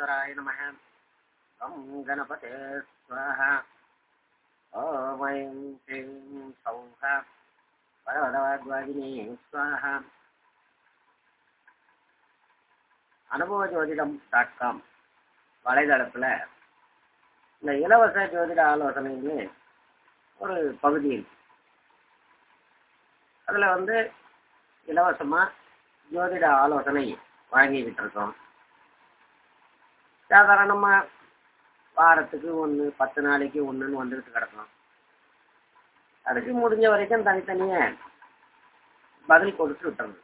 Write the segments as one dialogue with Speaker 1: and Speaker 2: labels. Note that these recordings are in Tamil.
Speaker 1: வெங்கடேஸ்வராய நம கணபதே ஸ்வஹா ஓம் ஐம் ஹ்ரீம் அனுபவ ஜோதிடம் டாட் காம் வலைதளத்தில் இந்த இலவச ஜோதிட ஆலோசனைன்னு ஒரு பகுதி இருக்கு. அதில் வந்து இலவசமாக ஜோதிட ஆலோசனை வாங்கிக்கிட்டு இருக்கோம். சாதாரணமாக வாரத்துக்கு ஒன்று பத்து நாளைக்கு ஒன்றுன்னு வந்துக்கிட்டு கிடக்கும் அதுக்கு முடிஞ்ச வரைக்கும் தனித்தனியே பதில் கொடுத்து விட்டுறது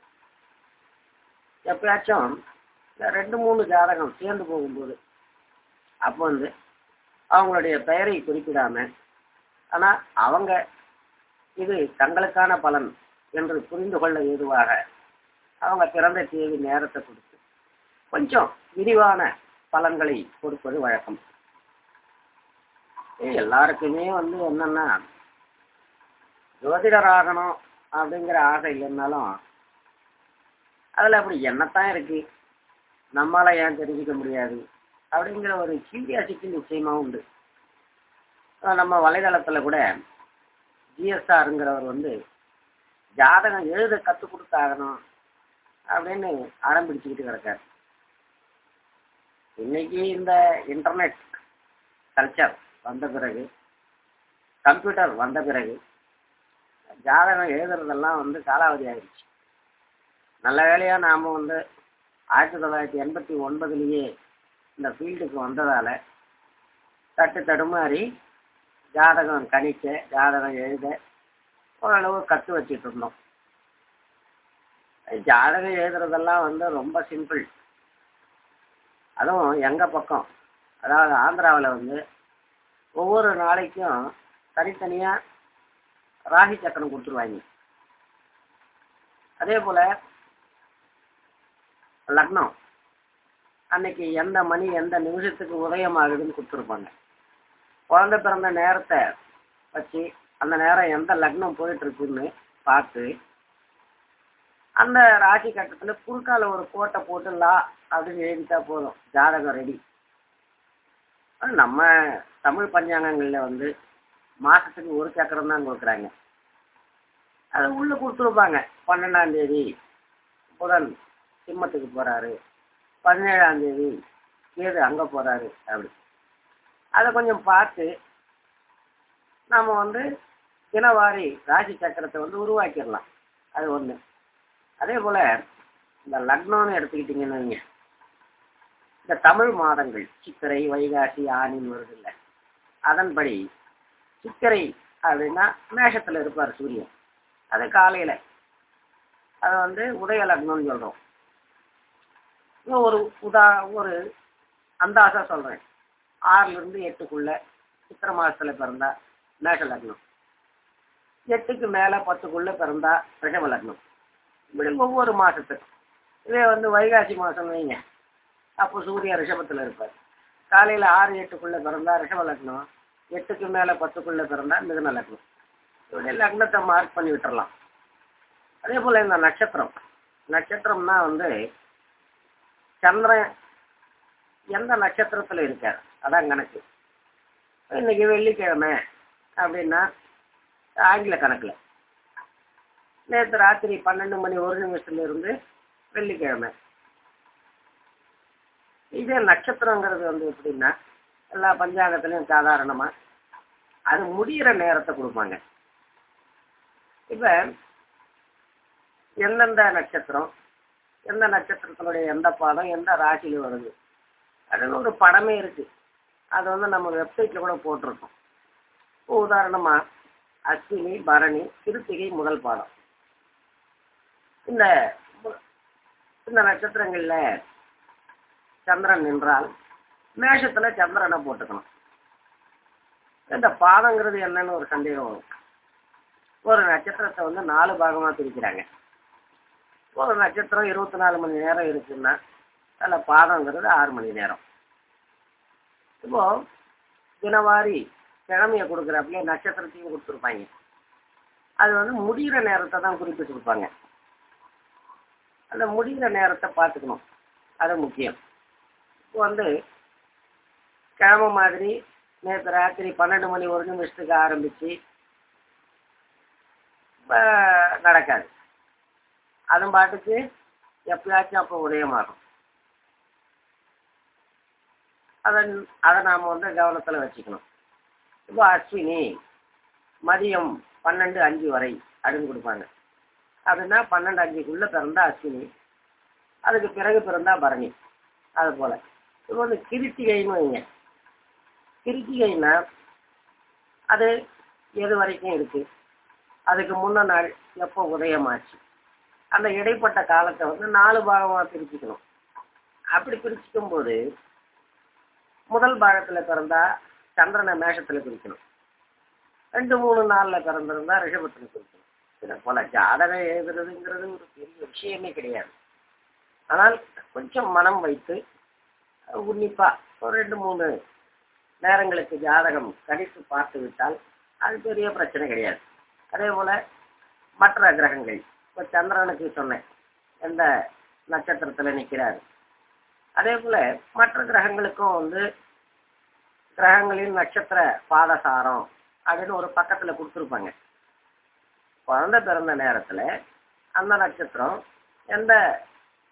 Speaker 1: எப்பயாச்சும் இந்த ரெண்டு மூணு ஜாதகம் சேர்ந்து போகும்போது அப்போ வந்து அவங்களுடைய பெயரை குறிப்பிடாம ஆனால் அவங்க இது தங்களுக்கான பலன் என்று புரிந்து கொள்ள ஏதுவாக அவங்க பிறந்த தேதி நேரத்தை கொடுத்து கொஞ்சம் விரிவான பலன்களை கொடுப்பது வழக்கம். எல்லாருக்குமே வந்து என்னன்னா ஜோதிடர் ஆகணும் அப்படிங்கிற ஆசை இல்லைன்னாலும் அதில் அப்படி என்னத்தான் இருக்கு. நம்மளால ஏன் தெரிஞ்சுக்க முடியாது? அப்படிங்கிற ஒரு கியூரியாசிட்டி நிச்சயமாக உண்டு. நம்ம வலைதளத்தில் கூட ஜிஎஸ்ஆருங்கிறவர் வந்து ஜாதகம் எழுத கற்றுக் கொடுத்தாகணும் அப்படின்னு ஆரம்பிச்சுக்கிட்டு கிடக்கார். இன்னைக்கு இந்த இன்டர்நெட் கல்ச்சர் வந்த பிறகு கம்ப்யூட்டர் வந்த பிறகு ஜாதகம் எழுதுறதெல்லாம் வந்து காலாவதி ஆயிடுச்சு. நல்ல வேலையாக நாம் வந்து ஆயிரத்தி தொள்ளாயிரத்தி எண்பத்தி ஒன்பதுலேயே இந்த ஃபீல்டுக்கு வந்ததால் தட்டு தடுமாறி ஜாதகம் கணிக்க ஜாதகம் எழுத ஓரளவு கற்று வச்சுட்டு இருந்தோம். ஜாதகம் எழுதுறதெல்லாம் வந்து ரொம்ப சிம்பிள் அதுவும் எங்கள் பக்கம். அதாவது ஆந்திராவில் வந்து ஒவ்வொரு நாளைக்கும் தனித்தனியாக ராகி சக்கரம் கொடுத்துருவாங்க. அதே போல் லக்னம் அன்னைக்கு எந்த மணி எந்த நிமிஷத்துக்கு உதயம் ஆகுதுன்னு கொடுத்துருப்பாங்க. குழந்தை பிறந்த நேரத்தை வச்சு அந்த நேரம் எந்த லக்னம் போயிட்டு இருக்குன்னு பார்த்து அந்த ராசி கட்டத்தில் குறுக்கால ஒரு கோட்டை போட்டுடலாம் அப்படின்னு எழுதிட்டா போதும். ஜாதகம் ரெடி நம்ம தமிழ் பஞ்சாங்கங்களில் வந்து மாசத்துக்கு ஒரு சக்கரம் தான் கொடுக்குறாங்க. அதை உள்ள கொடுத்துருப்பாங்க பன்னெண்டாம் தேதி புதன் சிம்மத்துக்கு போறாரு. பதினேழாம் தேதி கேது அங்கே போறாரு அப்படி. அதை கொஞ்சம் பார்த்து நாம் வந்து தினவாரி ராசி சக்கரத்தை வந்து உருவாக்கிடலாம். அது ஒன்று அதே போல இந்த லக்னம்னு எடுத்துக்கிட்டீங்கன்னு வைங்க. இந்த தமிழ் மாதங்கள் சித்திரை வைகாசி ஆணின்னு வருது இல்லை. அதன்படி சித்திரை அப்படின்னா மேஷத்தில் இருப்பார் சூரியன். அது காலையில். அதை வந்து உதய லக்னம்னு சொல்கிறோம் ஒரு உதா ஒரு அந்தாசா சொல்கிறேன் ஆறுலேருந்து எட்டுக்குள்ள சித்திரை மாதத்தில் பிறந்தா மேஷ லக்னம். எட்டுக்கு மேலே பத்துக்குள்ளே பிறந்தா ரிஷப லக்னம். இப்படி ஒவ்வொரு மாதத்துக்கும் இதே வந்து வைகாசி மாதம் வைங்க. அப்போ சூரியன் ரிஷபத்தில் இருப்பார். காலையில் ஆறு எட்டுக்குள்ளே பிறந்தா ரிஷப லக்னம். எட்டுக்கு மேலே பத்துக்குள்ளே பிறந்தா மிதுன லக்னம். இப்படி லக்னத்தை மார்க் பண்ணி விட்டுறலாம். அதே போல் இந்த நட்சத்திரம். நட்சத்திரம்னா வந்து சந்திரன் எந்த நட்சத்திரத்தில் இருக்கார்? அதான் கணக்கு. இன்னைக்கு வெள்ளிக்கிழமை அப்படின்னா ஆங்கில கணக்கில். நேற்று ராத்திரி பன்னெண்டு மணி ஒரு நிமிஷத்துல இருந்து வெள்ளிக்கிழமை. இதே நட்சத்திரங்கிறது வந்து எப்படின்னா எல்லா பஞ்சாங்கத்துலேயும் சாதாரணமாக அது முடிகிற நேரத்தை கொடுப்பாங்க. இப்போ எந்தெந்த நட்சத்திரம் எந்த நட்சத்திரத்தினுடைய எந்த பாதம் எந்த ராசியில் வருது அதுன்னு ஒரு படமே இருக்குது அது வந்து நம்ம வெப்சைட்டில் கூட போட்டிருக்கோம். இப்போ உதாரணமாக அஸ்வினி பரணி கிருத்திகை முதல் பாதம். இந்த இந்த நட்சத்திரங்கள்ல சந்திரன் நின்றால் மேஷத்துல சந்திரனை போட்டுக்கணும். இந்த பாதங்கிறது என்னன்னு ஒரு சந்தேகம் வரும். ஒரு நட்சத்திரத்தை வந்து நாலு பாகமாக பிரிக்கிறாங்க. ஒரு நட்சத்திரம் இருபத்தி நாலு மணி நேரம் இருக்குன்னா அதில் பாதங்கிறது ஆறு மணி நேரம். இப்போ தினவாரி கிழமையை கொடுக்குறப்பயே நட்சத்திரத்தையும் கொடுத்துருப்பாங்க. அது வந்து முடிகிற நேரத்தை தான் அந்த முடிந்த நேரத்தை பாத்துக்கணும் அது இப்போ வந்து கிழமை மாதிரி நேற்று ராத்திரி பன்னெண்டு மணி ஒரு நிமிஷத்துக்கு ஆரம்பித்து நடக்காது. அதன் பாட்டுக்கு எப்பயாச்சும் அப்போ உதயமாகும். அதன் அதை நாம் வந்து கவனத்தில் வச்சுக்கணும். இப்போ அஸ்வினி மதியம் பன்னெண்டு அஞ்சு வரை அப்படின்னு கொடுப்பாங்க. அப்படின்னா பன்னெண்டு அஞ்சுக்குள்ளே பிறந்தா அஸ்வினி. அதுக்கு பிறகு பிறந்தா பரணி. அது போல். இப்போ வந்து கிருத்திகைன்னு வைங்க. கிருத்திகைன்னா அது எது வரைக்கும் இருக்கு? அதுக்கு முன்ன நாள் எப்போ உதயமாச்சு? அந்த இடைப்பட்ட காலத்தை வந்து நாலு பாகமாக பிரிச்சுக்கணும். அப்படி பிரிச்சுக்கும் போது முதல் பாகத்தில் பிறந்தா சந்திரனை மேஷத்தில் பிரிக்கணும். ரெண்டு மூணு நாளில் பிறந்திருந்தா ரிஷபத்தில் பிரிக்கணும். இதை போல ஜாதகம் எழுதுறதுங்கிறது ஒரு பெரிய விஷயமே கிடையாது. ஆனால் கொஞ்சம் மனம் வைத்து உன்னிப்பா ஒரு ரெண்டு மூணு நேரங்களுக்கு ஜாதகம் கணித்து பார்த்து விட்டால் அது பெரிய பிரச்சனை கிடையாது. அதே போல் மற்ற கிரகங்கள் இப்போ சந்திரனுக்கு சொன்னேன் எந்த நட்சத்திரத்தில் நிற்கிறாரு அதே போல் மற்ற கிரகங்களுக்கும் வந்து கிரகங்களின் நட்சத்திர பாதசாரம் அப்படின்னு ஒரு பக்கத்தில் கொடுத்துருப்பாங்க. குழந்தை பிறந்த நேரத்தில் அந்த நட்சத்திரம் எந்த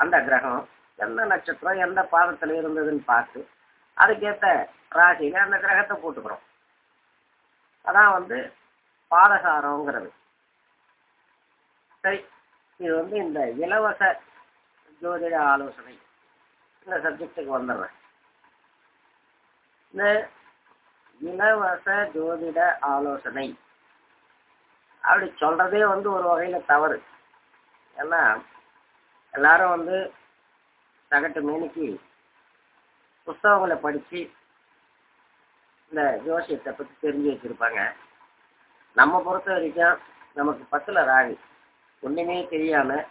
Speaker 1: அந்த கிரகம் எந்த நட்சத்திரம் எந்த பாதத்தில் இருந்ததுன்னு பார்த்து அதுக்கேற்ற ராசியில அந்த கிரகத்தை போட்டுக்கிறோம். அதான் வந்து பாதகாரங்கிறது சரி இது வந்து இந்த இலவச ஜோதிட ஆலோசனை. இந்த சப்ஜெக்டுக்கு வந்துடுறேன். இந்த இலவச ஜோதிட ஆலோசனை. அப்படி சொல்றதே வந்து ஒரு வகையில தவறு. ஏன்னா எல்லாரும் வந்து சகட்டு மேனிக்கு புஸ்தகங்களை படிச்சு இந்த ஜோசியத்தை பற்றி தெரிஞ்சு வச்சிருப்பாங்க. நம்ம பொறுத்த வரைக்கும் நமக்கு பத்துல ராகு. ஒண்ணுமே தெரியாம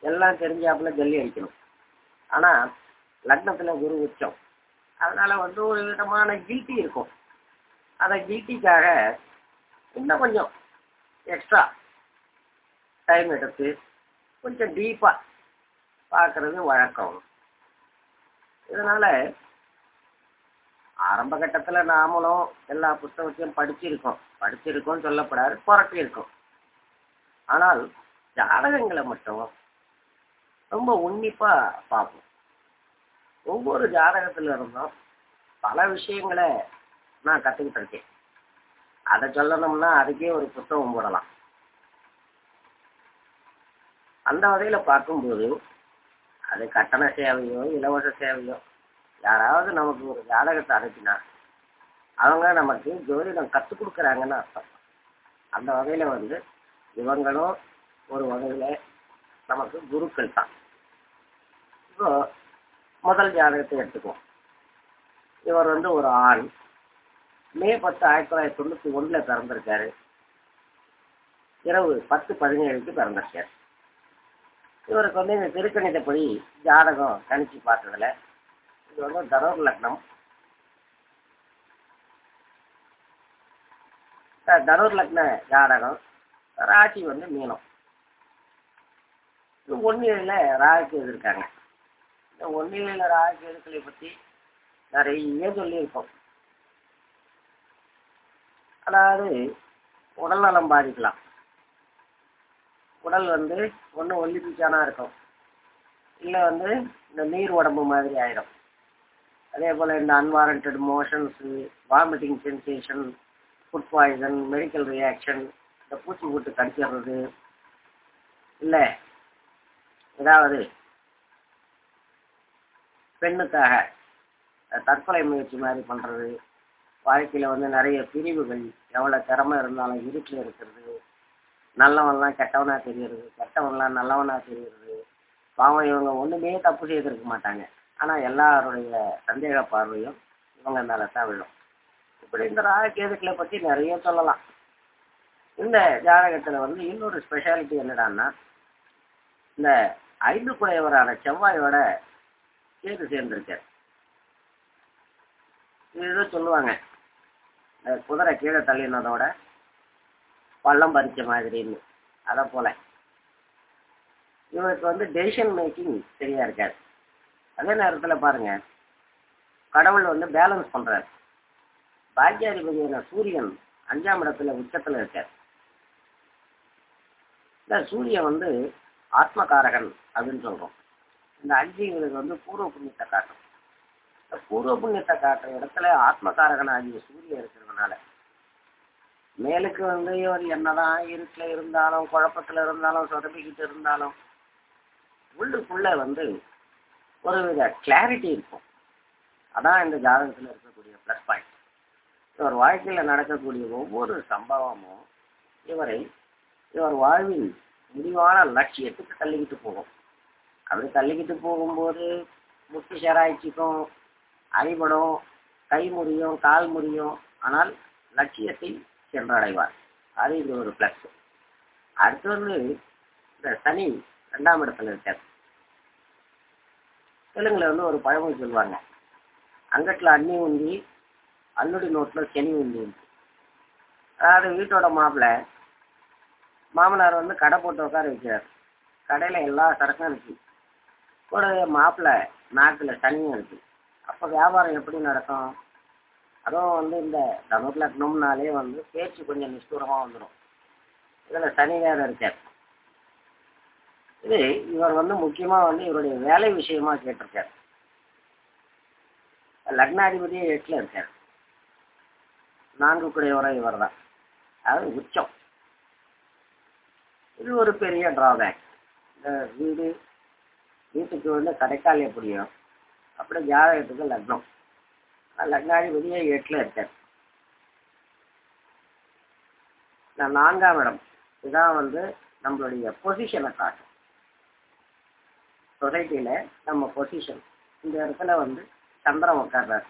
Speaker 1: எல்லாம் தெரிஞ்சாப்புல ஜல்லி அடிக்கணும். ஆனா லக்னத்துல குரு உச்சம். அதனால வந்து ஒரு விதமான கில்ட்டி இருக்கும். அந்த கில்ட்டிக்காக இன்னும் கொஞ்சம் எக்ஸ்ட்ரா டைம் எடுத்து கொஞ்சம் டீப்பா பார்க்கறது வழக்கம். இதனால ஆரம்ப கட்டத்துல நாமளும் எல்லா புஸ்தகத்தையும் படிச்சிருக்கோம். படிச்சிருக்கோம் சொல்லப்படாது புரட்டியிருக்கோம். ஆனால் ஜாதகங்களை மட்டும் ரொம்ப உன்னிப்பா பார்ப்போம். ஒவ்வொரு ஜாதகத்துல இருந்தும் பல விஷயங்களை நான் கத்துக்கிட்டு இருக்கேன். அதை சொல்லணும்னா அதுக்கே ஒரு புத்தகம் போடலாம். அந்த வகையில பார்க்கும்போது அது கட்டண சேவையோ இலவச சேவையோ யாராவது நமக்கு ஒரு ஜாதகத்தை அனுப்பினா அவங்க நமக்கு ஜோதிடம் கற்றுக் கொடுக்குறாங்கன்னு அர்த்தம். அந்த வகையில வந்து இவங்களும் ஒரு வகையில நமக்கு குருக்கள் தான். இப்போ முதல் ஜாதகத்தை எடுத்துக்குவோம். இவர் வந்து ஒரு ஆண். மே பத்து ஆயிரத்தி தொள்ளாயிரத்தி தொண்ணூத்தி ஒண்ணுல பிறந்திருக்காரு. இரவு பத்து பதினேழுக்கு பிறந்திருக்காரு. இவருக்கு வந்து இந்த திருக்கணிதப்படி ஜாதகம் கணிச்சு பார்த்ததுல இது வந்து தரோர் லக்னம். தரோர் லக்ன ஜாதகம் ராசி வந்து மீனம். இது ஒன்னிலையில் ராகு இருக்காங்க இந்த ஒன்னிலையில் ராகு எதுக்களை பற்றி நிறைய சொல்லியிருக்கோம். அதாவது உடல் நலம் பாதிக்கலாம். உடல் வந்து ஒன்று ஒல்லி பீச்சானா இருக்கும். இல்லை வந்து இந்த நீர் உடம்பு மாதிரி ஆயிடும். அதே போல் இந்த unwanted motions vomiting sensation food poison medical reaction இந்த பூச்சி போட்டு கடிச்சிடுறது இல்லை ஏதாவது பெண்ணுக்காக தற்கொலை முயற்சி மாதிரி பண்ணுறது வாழ்க்கையில் வந்து நிறைய பிரிவுகள் எவ்வளோ திறமை இருந்தாலும் இருட்டில் இருக்கிறது. நல்லவன்லாம் கெட்டவனா தெரிகிறது கெட்டவன்லாம் நல்லவனாக தெரியுறது. பாவம் இவங்க ஒன்றுமே தப்பு செய்திருக்க மாட்டாங்க. ஆனால் எல்லாருடைய சந்தேக பார்வையும் இவங்க மேலே தான் விழும். இப்படி இந்த ராககேதுக்களை பற்றி நிறைய சொல்லலாம். இந்த ஜாதகத்தில் வந்து இன்னொரு ஸ்பெஷாலிட்டி என்னடான்னா இந்த ஐந்து குடையவரான செவ்வாயோட கேது சேர்ந்திருக்கார். இது சொல்லுவாங்க. குதிரை கீழே தள்ளினதோட பள்ளம் பறிச்ச மாதிரின்னு. அதை போல. இவருக்கு வந்து டெசிஷன் மேக்கிங் சரியா இருக்காது. அதே நேரத்தில் பாருங்க. கடவுள் வந்து பேலன்ஸ் பண்றாரு. பாக்கியாதிபதியான சூரியன் அஞ்சாம் இடத்துல உச்சத்துல இருக்கார். இந்த சூரியன் வந்து ஆத்மகாரகன் அப்படின்னு சொல்றோம். இந்த அஞ்சுங்கிறது வந்து பூர்வ புண்ணியத்தை காட்டும். பூர்வ புண்ணியத்தை காட்டுற இடத்துல ஆத்மகாரகனாகிய சூரியன் இருக்கிறதுனால. மேலுக்கு வந்து இவர் என்னதான் இருட்டில் இருந்தாலும் குழப்பத்தில் இருந்தாலும் சொதப்பிக்கிட்டு இருந்தாலும் உள்ளுக்குள்ள வந்து ஒரு வித கிளாரிட்டி இருக்கும். அதான் இந்த ஜாதகத்தில் இருக்கக்கூடிய ப்ளஸ் பாயிண்ட் இவர் வாழ்க்கையில் நடக்கக்கூடிய ஒவ்வொரு சம்பவமும் இவரை இவர் வாழ்வின் முடிவான லட்சியத்துக்கு தள்ளிக்கிட்டு போகும். அப்படி தள்ளிக்கிட்டு போகும்போது முட்டு செராய்ச்சிக்கும் அடிபடும் கை முறியும் கால் முறியும் ஆனால் லட்சியத்தை சென்றடைவார். அது இது ஒரு ப்ளஸ் அடுத்து வந்து இந்த சனி ரெண்டாம் இடத்துல இருக்கார். தெலுங்குல வந்து ஒரு பழமொழி சொல்லுவாங்க. அங்கட்டில் அண்ணி உந்தி அல்லுடி நோட்டில் சனி உந்தி. அதாவது வீட்டோட மாப்பிள்ள மாமனார் வந்து கடை போட்டு உட்கார வைக்கிறார். கடையில் எல்லா சரக்கும் இருக்கு. கூட மாப்பிள்ளை நாட்டில் சனியும் இருக்குது அப்போ வியாபாரம் எப்படி நடக்கும்? அதுவும் வந்து இந்த தனுர் லக்னம்னாலே வந்து பேச்சு கொஞ்சம் நிஷ்டூரமாக வந்துடும் இதில் சனி வேற இருக்கார். இது இவர் வந்து முக்கியமாக வந்து இவருடைய வேலை விஷயமா கேட்டிருக்கார். லக்னாதிபதியே எட்டில் இருக்கார். நான்கு குடையவரை இவர் தான் அதாவது உச்சம். இது ஒரு பெரிய டிராபேக் இந்த வீடு வீட்டுக்கு வந்து கடைக்கால் எப்படியும் அப்படி ஜாதகத்துக்கு லக்னம். லக்னாதிபதியே எட்டில் இருக்கார் நான் நான்காம் இடம். இதான் வந்து நம்மளுடைய பொசிஷனை காட்டும். சொசைட்டியில் நம்ம பொசிஷன் இந்த இடத்துல வந்து சந்திரன் உட்கார்றாரு.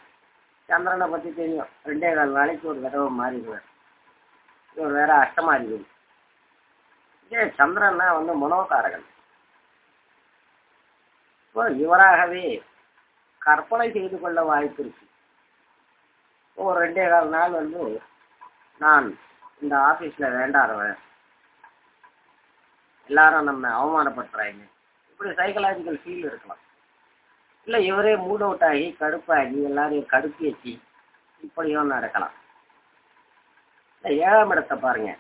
Speaker 1: சந்திரனை பற்றி தெரியும். ரெண்டே கால் நாளைக்கு ஒரு தடவை மாறிடுவார். இவர் வேற அஷ்டமாதிபதி. இதே சந்திரன்னா வந்து மனோகாரகன். இப்போ இவராகவே கற்பனை செய்து கொள்ள வாய்ப்பு இருக்கு. ஒரு ரெண்டே கால் நாள் வந்து நான் இந்த ஆஃபீஸில் வேண்டாடுவேன் எல்லாரும் நம்ம அவமானப்படுத்துறாங்க இப்படி சைக்கலாஜிக்கல் ஃபீல் இருக்கலாம். இல்லை இவரே மூட் அவுட் ஆகி கடுப்பாகி எல்லாரையும் கடுப்பேற்றி இப்படியும் நடக்கலாம். இல்லை ஏழாம் இடத்தை பாருங்க.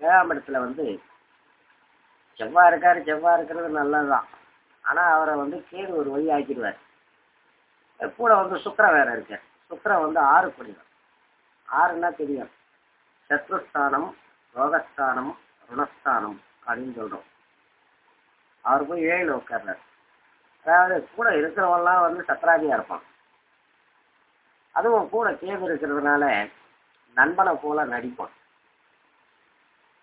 Speaker 1: ஏழாம் இடத்துல வந்து செவ்வாய் இருக்காரு செவ்வாய் இருக்கிறது நல்லதுதான். ஆனால் அவரை வந்து கேடு ஒரு வழி ஆக்கிடுவார். கூட வந்து சுக்கரம் வேற இருக்கு சுக்கரம் வந்து ஆறு குடிதான் ஆறுன்னா தெரியும். சத்ருஸ்தானம் ரோகஸ்தானம் ருணஸ்தானம் அப்படின்னு சொல்றோம். அவர் போய் ஏழு உட்கார்றாரு. அதாவது கூட இருக்கிறவெல்லாம் வந்து சத்ராதியா இருப்பான். அதுவும் கூட கேது இருக்கிறதுனால நண்பனை போல நடிப்பான்.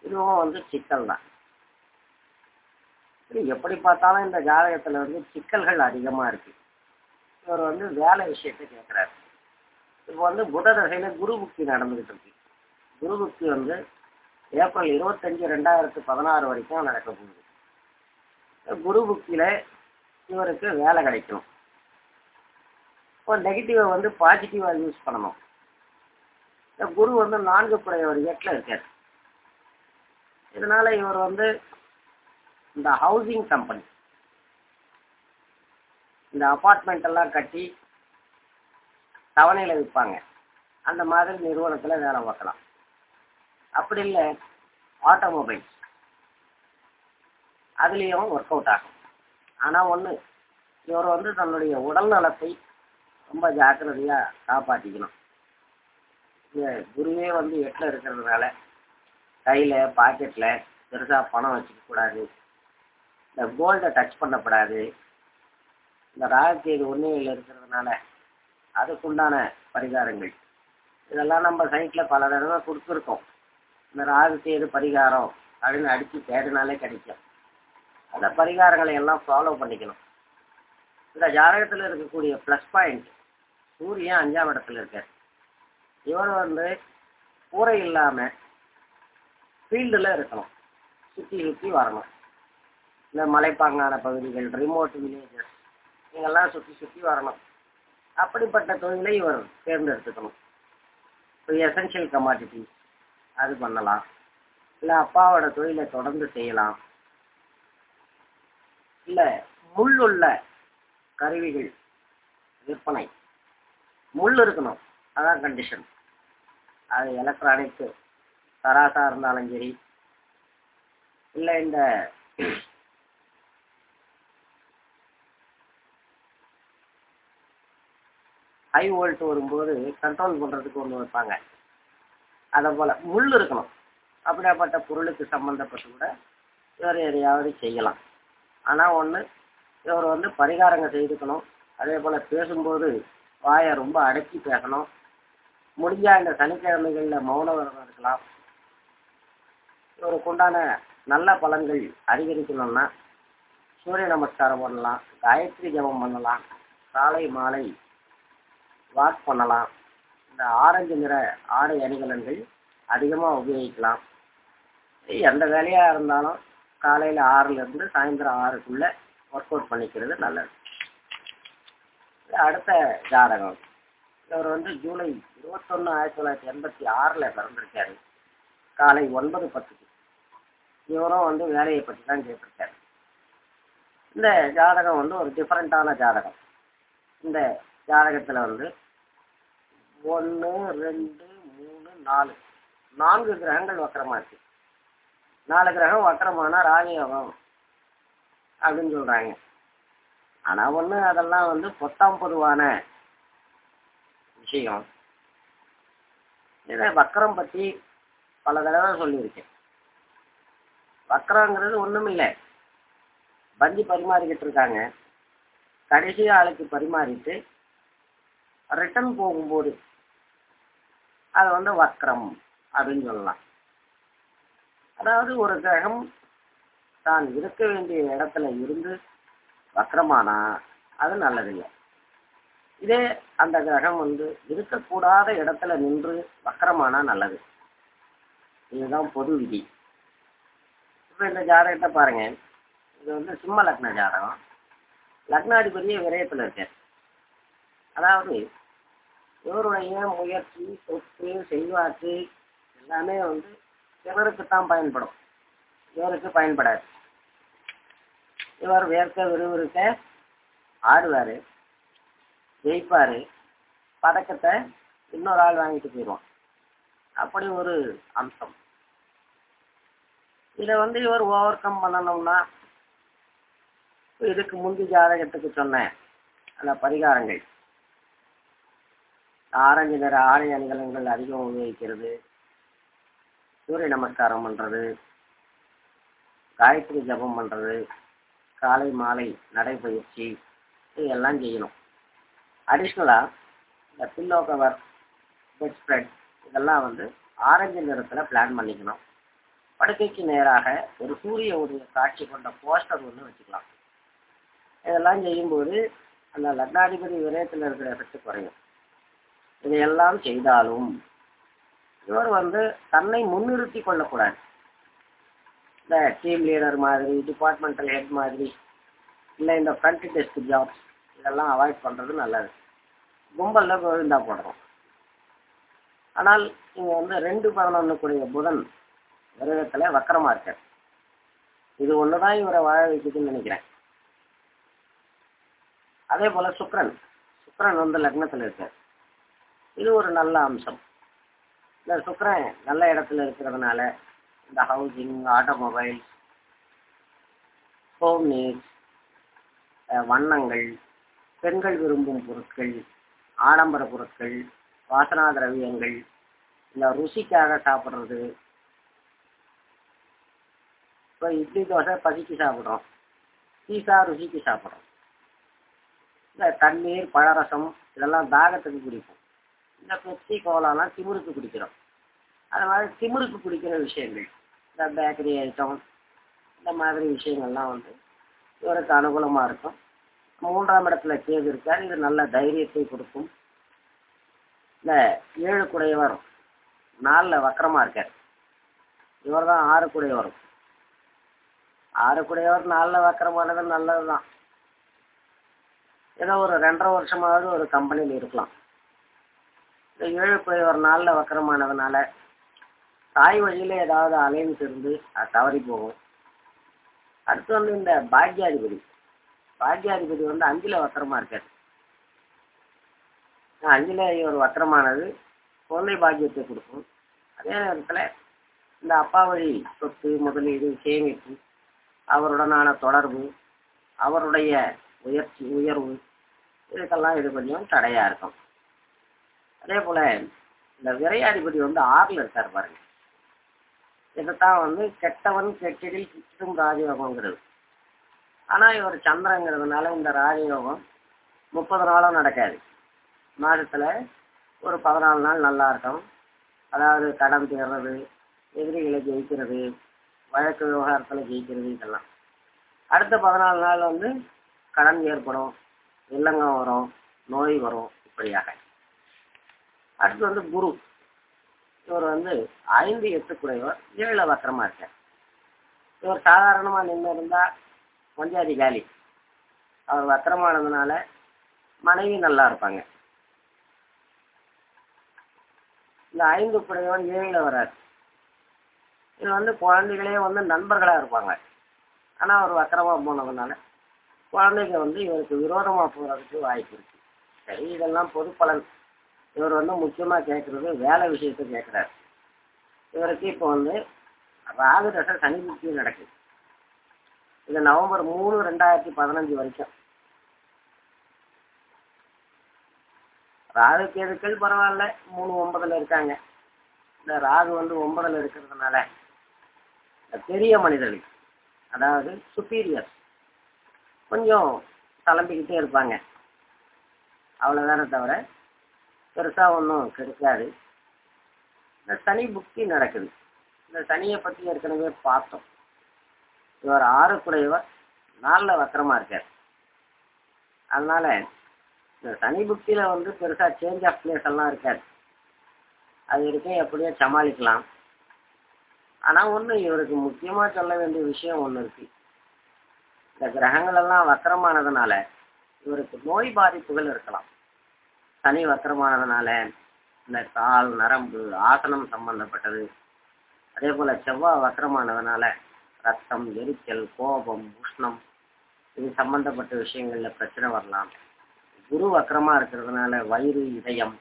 Speaker 1: இதுவும் வந்து சிக்கல் தான். எப்படி பார்த்தாலும் இந்த ஜாதகத்துல வந்து சிக்கல்கள் அதிகமா இருக்கு. இவர் வந்து வேலை விஷயத்தை கேட்குறாரு இப்போ வந்து புத தசையில குரு புக்தி நடந்துகிட்டு இருக்கு. குரு புக்தி வந்து ஏப்ரல் இருபத்தஞ்சு ரெண்டாயிரத்து பதினாறு வரைக்கும் நடக்க போகுது. குரு புக்தியில இவருக்கு வேலை கிடைக்கும் இப்போ நெகட்டிவை வந்து பாசிட்டிவாக யூஸ் பண்ணணும். இந்த குரு வந்து நான்கு குறையவர் எட்டில் இருக்கார். இதனால் இவர் வந்து இந்த ஹவுசிங் கம்பெனி இந்த அப்பார்ட்மெண்ட் எல்லாம் கட்டி தவணையில் விற்பாங்க அந்த மாதிரி நிறுவனத்தில் வேலை பார்க்கலாம். அப்படி இல்லை ஆட்டோமொபைல்ஸ் அதுலேயும் ஒர்க் அவுட் ஆகும். ஆனால் ஒன்று இவர் வந்து தன்னுடைய உடல் நலத்தை ரொம்ப ஜாக்கிரதையாக காப்பாற்றிக்கணும் இந்த குருவே வந்து எட்டில் இருக்கிறதுனால கையில் பாக்கெட்டில் பெருசாக பணம் வச்சுக்கக்கூடாது. இந்த கோல்டை டச் பண்ணக்கூடாது இந்த ராகத்தேது ஒன்றியில் இருக்கிறதுனால அதுக்குண்டான பரிகாரங்கள். இதெல்லாம் நம்ம சைட்டில் பல தடவை கொடுத்துருக்கோம். இந்த ராகத்தேது பரிகாரம் அப்படின்னு அடித்து தேடினாலே கிடைக்கும். அந்த பரிகாரங்களை எல்லாம் ஃபாலோ பண்ணிக்கணும். இந்த ஜாதகத்தில் இருக்கக்கூடிய ப்ளஸ் பாயிண்ட் சூரியன் அஞ்சாம் இடத்துல இருக்கார். இவர் வந்து கூரை இல்லாமல் ஃபீல்டில் இருக்கணும். சுற்றி சுற்றி வரணும். இந்த மலைப்பாங்கான பகுதிகள் ரிமோட் வில்லேஜஸ் இங்கெல்லாம் சுற்றி சுற்றி வரணும். அப்படிப்பட்ட தொழிலை இவர் தேர்ந்தெடுத்துக்கணும். இப்போ எசென்ஷியல் கமாடிட்டி அது பண்ணலாம். இல்லை அப்பாவோட தொழிலை தொடர்ந்து செய்யலாம். இல்லை முள்ளுள்ள கருவிகள் விற்பனை. முள் இருக்கணும். அதான் கண்டிஷன் அது எலக்ட்ரானிக்ஸ் தராசா இருந்தாலும் சரி. இல்லை இந்த ஹை வோல்ட் வரும்போது கண்ட்ரோல் பண்ணுறதுக்கு ஒன்று வைப்பாங்க. அதை போல் முள் இருக்கணும். அப்படியாப்பட்ட பொருளுக்கு சம்மந்தப்பட்டு கூட இவர் எதையாவது செய்யலாம். ஆனால் ஒன்று இவர் வந்து பரிகாரங்கள் செய்துக்கணும். அதே போல் பேசும்போது வாயை ரொம்ப அடக்கி பேசணும். முடிஞ்சால் இந்த சனிக்கிழமைகளில் மௌன விரதம் இருக்கலாம். இவருக்கு உண்டான நல்ல பலன்கள் அதிகரிக்கணும்னா சூரிய நமஸ்காரம் பண்ணலாம் காயத்ரி ஜபம் பண்ணலாம் காலை மாலை வாக் பண்ணலாம். இந்த ஆரஞ்சு நிற ஆடை அணிகலன்கள் அதிகமாக உபயோகிக்கலாம். எந்த வேலையாக இருந்தாலும் காலையில் ஆறுலேருந்து சாயந்தரம் ஆறுக்குள்ளே ஒர்க் அவுட் பண்ணிக்கிறது நல்லது. அடுத்த ஜாதகம். இவர் வந்து ஜூலை இருபத்தொன்று ஆயிரத்தி தொள்ளாயிரத்தி எண்பத்தி ஆறில் பிறந்திருக்காரு. காலை ஒன்பது பத்துக்கு. இவரும் வந்து வேலையை பற்றி தான் கேட்டிருக்காரு. இந்த ஜாதகம் வந்து ஒரு டிஃப்ரெண்ட்டான ஜாதகம். இந்த ஜாதகத்தில் வந்து ஒன்று ரெண்டு மூணு நாலு. நான்கு கிரகங்கள் வக்கரமாக இருக்கு நாலு கிரகம் வக்கரமானா ராஜயோகம் அப்படின்னு சொல்கிறாங்க ஆனால் ஒன்று அதெல்லாம் வந்து பொத்தாம் பொதுவான விஷயம். இதை வக்கரம் பற்றி பல தடவை சொல்லியிருக்கேன். வக்கரங்கிறது ஒன்றும் இல்லை. பந்தி பரிமாறிக்கிட்டு இருக்காங்க. கடைசி ஆளுக்கு பரிமாறிட்டு ரிட்டர்ன் போகும்போது அது வந்து வக்ரம் அப்படின்னு சொல்லலாம். அதாவது ஒரு கிரகம் தான் இருக்க வேண்டிய இடத்துல இருந்து வக்கரமானா அது நல்லதில்லை. இதே அந்த கிரகம் வந்து இருக்கக்கூடாத இடத்துல நின்று வக்கரமானா நல்லது. இதுதான் பொது விதி. இப்போ இந்த ஜாதகத்தை பாருங்க. இது வந்து சிம்ம லக்ன ஜாதகம். லக்னாதிபதியே விரயத்தில் இருக்கார். அதாவது இவருடைய முயற்சி சொத்து செல்வாக்கு எல்லாமே வந்து இவருக்குத்தான் பயன்படும். இவருக்கு பயன்படாது. இவர் வேர்க்க விறுவிறுக்க ஆடுவார் ஜெயிப்பார் பதக்கத்தை இன்னொரு ஆள் வாங்கிட்டு போயிடுவான். அப்படி ஒரு அம்சம். இதை வந்து இவர் ஓவர் கம் பண்ணணும்னா இதுக்கு முந்தி ஜாதகத்துக்கு சொன்னேன் அந்த பரிகாரங்கள். ஆரஞ்சு நிற ஆடை அணிகலன்கள் அதிகம் உபயோகிக்கிறது. சூரிய நமஸ்காரம் பண்ணுறது காயத்ரி ஜபம் பண்ணுறது காலை மாலை நடைப்பயிற்சி இதெல்லாம் செய்யணும். அடிஷ்னலாக இந்த பில்லோ கவர் பெட் ஸ்ப்ரெட் இதெல்லாம் வந்து ஆரஞ்சு நிறத்தில் பிளான் பண்ணிக்கணும். படுக்கைக்கு நேராக ஒரு சூரிய உதய காட்சி கொண்ட போஸ்டர் ஒன்று வச்சுக்கலாம். இதெல்லாம் செய்யும்போது அந்த லக்னாதிபதி விரயத்தில் இருக்கிற எஃபெக்ட் குறையும். இதையெல்லாம் செய்தாலும் இவர் வந்து தன்னை முன்னிறுத்தி கொள்ளக்கூடாது. இந்த டீம் லீடர் மாதிரி டிபார்ட்மெண்டல் ஹெட் மாதிரி இல்லை இந்த ஃப்ரண்ட் டெஸ்க் ஜாப்ஸ் இதெல்லாம் அவாய்ட் பண்ணுறது நல்லது. கும்பலில் கோவிந்தா போடுறோம் ஆனால் இங்கே வந்து ரெண்டு பதினொன்றுக்குரிய புதன் விரதத்தில் வக்கரமாக இருக்கார் இது ஒன்று தான் இவரை வாழ வைக்குதுன்னு நினைக்கிறேன். அதே போல் சுக்ரன் சுக்ரன் வந்து லக்னத்தில் இருக்கார். இது ஒரு நல்ல அம்சம். இந்த சுக்கரன் நல்ல இடத்துல இருக்கிறதுனால இந்த ஹவுசிங் ஆட்டோமொபைல்ஸ் ஹோம் நீட்ஸ் வண்ணங்கள் பெண்கள் விரும்பும் பொருட்கள் ஆடம்பர பொருட்கள் வாசனா திரவியங்கள் இல்லை ருசிக்காக சாப்பிட்றது. இப்போ இட்லி தோசை பசிக்கு சாப்பிட்றோம். பீஸா ருசிக்கு சாப்பிட்றோம். இந்த தண்ணீர் பழரசம் இதெல்லாம் தாகத்துக்கு குடிப்போம். இந்த பெப்சி கோலாலாம் திமுருக்கு குடிக்கிறோம். அது மாதிரி திமிருக்கு குடிக்கிற விஷயங்கள். இந்த பேக்கரி ஐட்டம் இந்த மாதிரி விஷயங்கள்லாம் வந்து இவருக்கு அனுகூலமாக இருக்கும். மூன்றாம் இடத்துல கேது இருக்கார் இது நல்ல தைரியத்தை கொடுக்கும். இந்த ஏழு குடையவர் நாலில் வக்கரமாக இருக்கார். இவர் தான் ஆறு குடையவர் ஆறு குடையவர் நாலில் வக்கரமானது நல்லது தான் ஏதோ ஒரு ரெண்டரை வருஷமாவது ஒரு கம்பெனியில் இருக்கலாம். இந்த ஏழு குடையவர் நாளில் வக்கரமானதுனால தாய் வழியில் ஏதாவது அலைன்ஸ் இருந்து அது தவறி போகும். அடுத்து வந்து இந்த பாக்யாதிபதி. பாக்யாதிபதி வந்து அஞ்சில் வக்கரமாக இருக்கார். அஞ்சில் ஒரு வக்கரமானது குழந்தை பாக்கியத்தை கொடுக்கும். அதே நேரத்தில் இந்த அப்பா வழி சொத்து முதலீடு சேமிப்பு அவருடனான தொடர்பு அவருடைய உயர்ச்சி உயர்வு இதுக்கெல்லாம் இது கொஞ்சம் தடையாக இருக்கும். அதே போல இந்த விரையாதிபதி வந்து ஆறுல இருக்கார் பாருங்க. இதைத்தான் வந்து கெட்டவன் கெட்டிடில் கிட்டும் ராஜயோகம்ங்கிறது ஆனா இவர் சந்திரங்கிறதுனால இந்த ராஜயோகம் முப்பது நாளும் நடக்காது. மாதத்துல ஒரு பதினாலு நாள் நல்லா இருக்கும். அதாவது கடன் தேர்றது எதிரிகளை ஜெயிக்கிறது வழக்கு விவகாரத்தில் ஜெயிக்கிறது இதெல்லாம். அடுத்த பதினாலு நாள் வந்து கடன் ஏற்படும் இல்லங்கம் வரும் நோய் வரும் இப்படியாக. அடுத்து வந்து குரு. இவர் வந்து ஐந்து எட்டுக்குடையவர் ஏழு வக்கரமா இருக்கார். இவர் சாதாரணமா நின்று இருந்தா பஞ்சாதி காலி. அவர் வக்கரமானதுனால மனைவி நல்லா இருப்பாங்க. இந்த ஐந்து குடையவன் ஏழுல வராது இது வந்து குழந்தைகளே வந்து நண்பர்களா இருப்பாங்க. ஆனா அவர் வக்கரமா போனதுனால குழந்தைங்க வந்து இவருக்கு விரோதமா போறதுக்கு வாய்ப்பு இருக்கு. சரி இதெல்லாம் பொது பலன் இவர் வந்து முக்கியமா கேட்கறது வேலை விஷயத்தை கேட்குறாரு இவருக்கு இப்போ வந்து ராகு தசை சனி புத்தியும் நடக்குது. இது நவம்பர் மூணு ரெண்டாயிரத்தி பதினஞ்சு வரைக்கும். ராகு கேதுக்கள் பரவாயில்ல மூணு ஒன்பதுல இருக்காங்க. இந்த ராகு வந்து ஒன்பதுல இருக்கிறதுனால பெரிய மனிதர்கள் அதாவது சுப்பீரியர் கொஞ்சம் தளம்பிக்கிட்டே இருப்பாங்க. அவ்வளோதானே தவிர பெருசாக ஒன்றும் கிடைக்காது. இந்த சனி புக்தி நடக்குது. இந்த சனியை பற்றி ஏற்கனவே பார்த்தோம். இவர் ஆறுக்குறையவர் நாளில் வக்கரமாக இருக்கார். அதனால இந்த சனி புக்தியில் வந்து பெருசாக சேஞ்ச் ஆஃப் பிளேஸ் எல்லாம் இருக்காது. அது வரைக்கும் எப்படியோ சமாளிக்கலாம். ஆனால் ஒன்று இவருக்கு முக்கியமாக சொல்ல வேண்டிய விஷயம் ஒன்று இருக்கு. இந்த கிரகங்கள் எல்லாம் வக்கரமானதுனால இவருக்கு நோய் பாதிப்புகள் இருக்கலாம். சனி வக்கரமானதுனால இந்த கால் நரம்பு ஆசனம் சம்பந்தப்பட்டது. அதே போல செவ்வாய் வக்கரமானதுனால ரத்தம் எரிச்சல் கோபம் உஷ்ணம் இது சம்பந்தப்பட்ட விஷயங்கள்ல பிரச்சனை வரலாம். குரு வக்கரமா இருக்கிறதுனால வயிறு இதயம்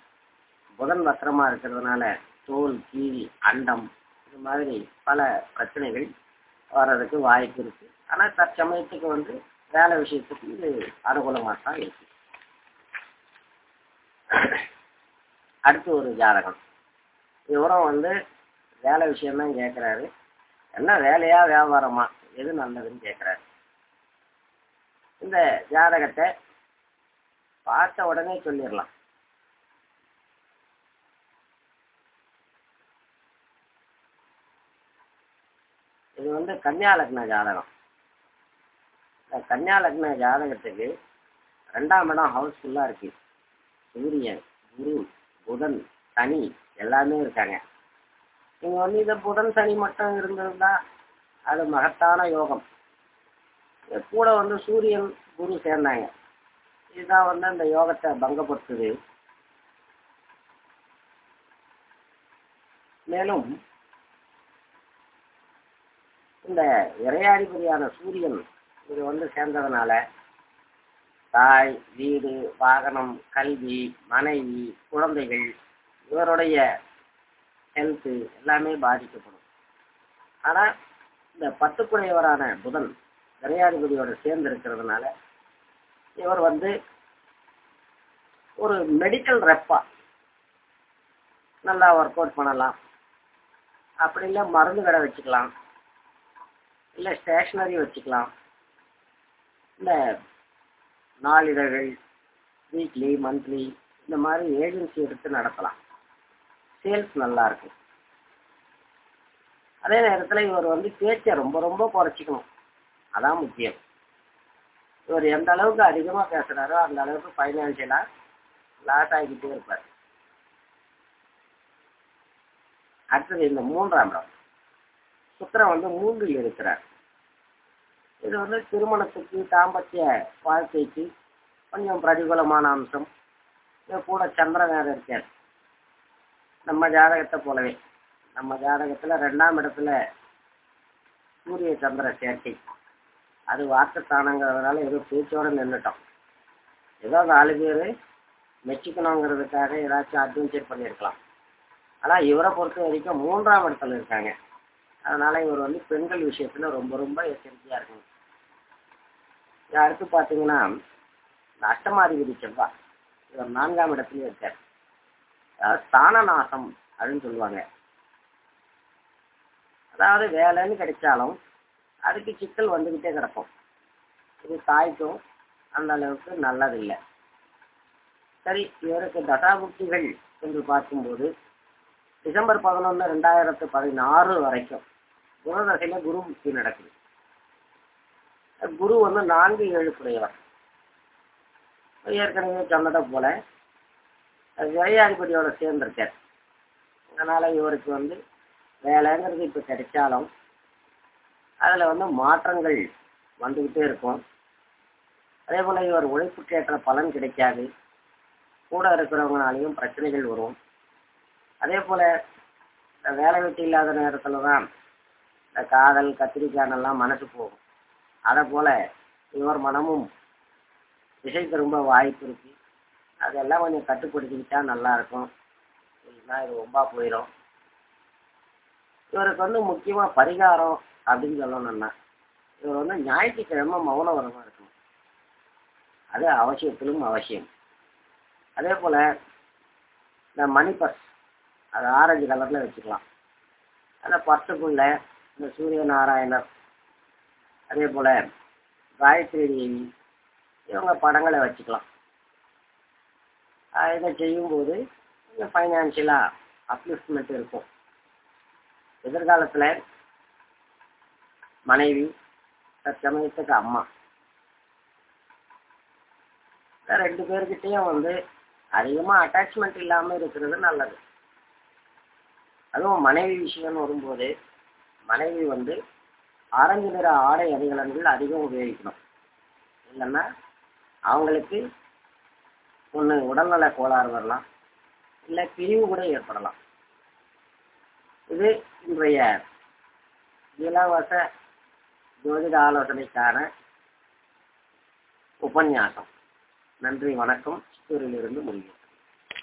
Speaker 1: புதன் வக்கரமா இருக்கிறதுனால தோல் கீழ் அண்டம் இது மாதிரி பல பிரச்சனைகள் வர்றதுக்கு வாய்ப்பு இருக்கு. ஆனா தற்சமயத்துக்கு வந்து வேலை விஷயத்துக்கு இது அனுகூலமாக தான் இருக்கு. அடுத்து ஒரு ஜாதகம். இவரும் வந்து வேலை விஷயம்தான் கேட்குறாரு என்ன வேலையா வியாபாரமா? எது நல்லதுன்னு கேட்குறாரு இந்த ஜாதகத்தை பார்த்த உடனே சொல்லிடலாம். இது வந்து கன்னியா லக்ன ஜாதகம். இந்த கன்னியா லக்ன ஜாதகத்துக்கு ரெண்டாம் இடம் ஹவுஸ்ஃபுல்லாக இருக்குது சூரியன் குரு புதன் சனி எல்லாமே இருக்காங்க. நீங்க வந்து இதை புதன் சனி மட்டும் இருந்திருந்தா அது மகத்தான யோகம். கூட வந்து சூரியன் குரு சேர்ந்தாங்க. இதுதான் வந்து அந்த யோகத்தை பங்கப்படுத்துது. மேலும் இந்த இறையாதிபதியான சூரியன் இது வந்து சேர்ந்ததுனால தாய் வீடு வாகனம் கல்வி மனைவி குழந்தைகள் இவருடைய ஹெல்த்து எல்லாமே பாதிக்கப்படும். ஆனால் இந்த பத்துக்குடையவரான புதன் கிரையாதிபதியோட சேர்ந்து இருக்கிறதுனால இவர் வந்து ஒரு மெடிக்கல் ரெப்பா நல்லா ஒர்க் அவுட் பண்ணலாம். அப்படி இல்லை மருந்து கடை வச்சுக்கலாம். இல்லை ஸ்டேஷ்னரி வச்சுக்கலாம். இந்த நாளிதழ்கள் வீக்லி மந்த்லி இந்த மாதிரி ஏஜென்சி எடுத்து நடத்தலாம். சேல்ஸ் நல்லா இருக்கும் அதே நேரத்தில் இவர் வந்து பேச்சை ரொம்ப ரொம்ப குறைச்சிக்கணும். அதான் முக்கியம். இவர் எந்த அளவுக்கு அதிகமாக பேசுகிறாரோ அந்த அளவுக்கு ஃபைனான்சியலாக லாஸ் ஆகிக்கிட்டே இருப்பார். அடுத்தது இந்த மூன்றாம் இடம். சுக்கரன் வந்து மூன்றில் இருக்கிறார். இது வந்து திருமணத்துக்கு தாம்பத்திய வாழ்க்கைக்கு கொஞ்சம் பிரதிகூலமான அம்சம். இது கூட சந்திரன் வேறு இருக்கார். நம்ம ஜாதகத்தை போலவே. நம்ம ஜாதகத்தில் ரெண்டாம் இடத்துல சூரிய சந்திர சேர்க்கை. அது வாக்குத்தானங்கிறதுனால ஏதோ பேச்சோடு நின்றுட்டோம் ஏதோ நாலு பேர் மெச்சிக்கணுங்கிறதுக்காக ஏதாச்சும் அட்வென்ச்சர் பண்ணியிருக்கலாம். ஆனால் இவரை பொறுத்த வரைக்கும் மூன்றாம் இடத்துல இருக்காங்க. அதனால் இவர் வந்து பெண்கள் விஷயத்தில் ரொம்ப ரொம்ப எச்சரிக்கையாக இருக்கணும். அடுத்து பார்த்தீங்கன்னா இந்த அஷ்டமாதிபதி செவ்வாய். இவர் நான்காம் இடத்துலயே இருக்கார். அதாவது ஸ்தான நாசம் அப்படின்னு சொல்லுவாங்க. அதாவது வேலைன்னு கிடைச்சாலும் அதுக்கு சிக்கல் வந்துக்கிட்டே கிடக்கும். இது தாய்க்கும் அந்த அளவுக்கு நல்லதில்லை. சரி இவருக்கு தசாபுக்திகள் என்று பார்க்கும்போது டிசம்பர் பதினொன்று ரெண்டாயிரத்து பதினாறு வரைக்கும் குணதசையில் குரு புக்தி நடக்குது. குரு வந்து நான்கு ஏழுக்குடையவர். ஏற்கனவே சொன்னதை போல விரையாதிபதியோட சேர்ந்திருக்கார். அதனால் இவருக்கு வந்து வேலைங்கிறது இப்போ கிடைச்சாலும் அதில் வந்து மாற்றங்கள் வந்துக்கிட்டே இருக்கும். அதே போல் இவர் உழைப்புக்கேற்ற பலன் கிடைக்காது. கூட இருக்கிறவங்கனாலையும் பிரச்சனைகள் வரும். அதே போல் வேலை வெட்டி இல்லாத நேரத்தில் தான் இந்த காதல் கத்திரிக்கானெல்லாம் மனசு போகும். போல இவர் மனமும் திசை திரும்ப வாய்ப்பு இருக்கு. அதெல்லாம் கொஞ்சம் கட்டுப்படுத்திக்கிட்டா நல்லா இருக்கும் இல்லைன்னா இது ரொம்ப போயிடும் இவருக்கு வந்து முக்கியமாக பரிகாரம் அப்படின்னு சொல்லணும்னா இவர் வந்து ஞாயிற்றுக்கிழமை மௌனவரமாக இருக்கும் இருக்கணும். அது அவசியத்திலும் அவசியம். அதே போல் இந்த மணி பர்ஸ் அது ஆரஞ்சு கலரில் வச்சுக்கலாம். அந்த பர்ஸுக்குள்ள இந்த சூரிய நாராயணர் அதே போல் காயத்ரி தேவி இவங்க படங்களை வச்சுக்கலாம். இதை செய்யும்போது கொஞ்சம் ஃபைனான்ஷியலாக அப்லிஃப்ட்மெண்ட் இருக்கும். எதிர்காலத்தில் மனைவி தற்சமயத்துக்கு அம்மா. ரெண்டு பேர்கிட்டையும் வந்து அதிகமாக அட்டாச்மெண்ட் இல்லாமல் இருக்கிறது நல்லது. அதுவும் மனைவி விஷயம்னு வரும்போது மனைவி வந்து ஆரஞ்சு நிற ஆடை அணிகலன்கள் அதிகம் உபயோகிக்கணும். இல்லைன்னா அவங்களுக்கு ஒன்று உடல்நல கோளாறு வரலாம் இல்லை பிரிவு கூட ஏற்படலாம். இது இன்றைய இலவச ஜோதிட ஆலோசனைக்கான உபன்யாசம். நன்றி வணக்கம். சித்தூரிலிருந்து முடியும்.